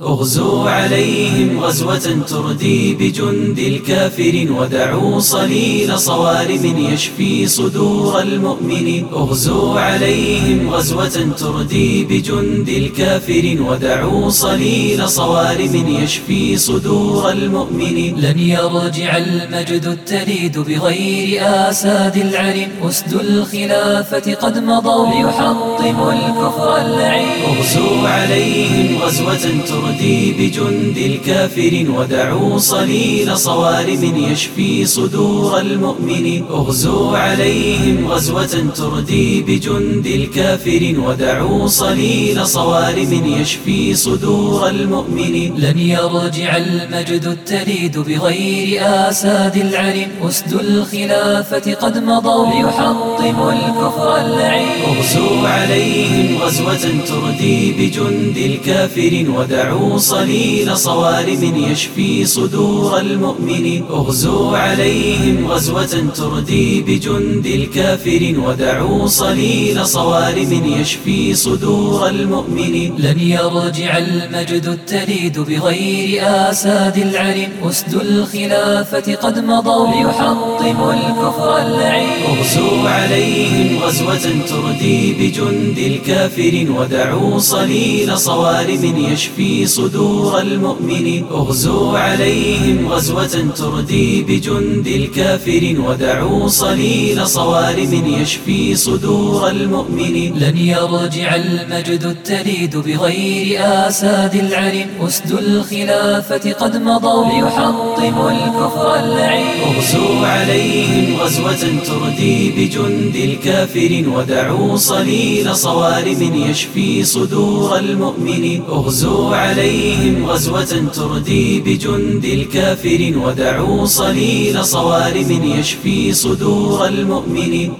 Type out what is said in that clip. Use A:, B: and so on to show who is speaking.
A: اغزوا عليهم غزوة تردي بجند الكافر ودعوا صليل صوارم يشفي صدور المؤمنين اغزوا عليهم غزوة تردي بجند الكافر ودعوا صليل صوارم يشفي صدور المؤمنين
B: لن يرجع المجد التليد بغير آساد العرم أسد الخلافة قد مضوا ليحطموا الكفر اللعين.
A: اغزوا عليهم غزوة تردي تردي بجند الكافر ودعوا صليل صوارم يشفي صدور المؤمنين اغزوا عليهم غزوة تردي بجند الكافر ودعوا صليل صوارم يشفي صدور المؤمنين
B: لن يرجع المجد التليد بغير آساد العرم أسد الخلافة قد مضوا ليحطموا الكفر اللعين.
A: اغزوا عليهم غزوة تردي بجند الكافر ودعوا دعوا صليل صوارم يشفي صدور المؤمنين. اغزوا عليهم غزوة تردي بجند الكافر ودعوا صليل صوارم يشفي صدور المؤمنين.
B: لن يرجع المجد التليد بغير آساد العرم أسد الخلافة قد مضوا ليحطموا الكفر اللعين.
A: اغزوا عليهم غزوة تردي بجند الكافر ودعوا صليل صوارم يشفي صدور المؤمنين اغزوا عليهم غزوة تردي بجند الكافر ودعوا صليل صوارم يشفي صدور المؤمنين.
B: لن يرجع المجد التليد بغير آساد العرم أسد الخلافة قد مضوا ليحطموا الكفر اللعين.
A: اغزوا عليهم غزوة تردي بجند الكافر ودعوا صليل صوارم يشفي صدور المؤمنين. اغزوا عليهم عليهم غزوة تردي بجند الكافر ودعوا صليل صوارم يشفي صدور المؤمنين.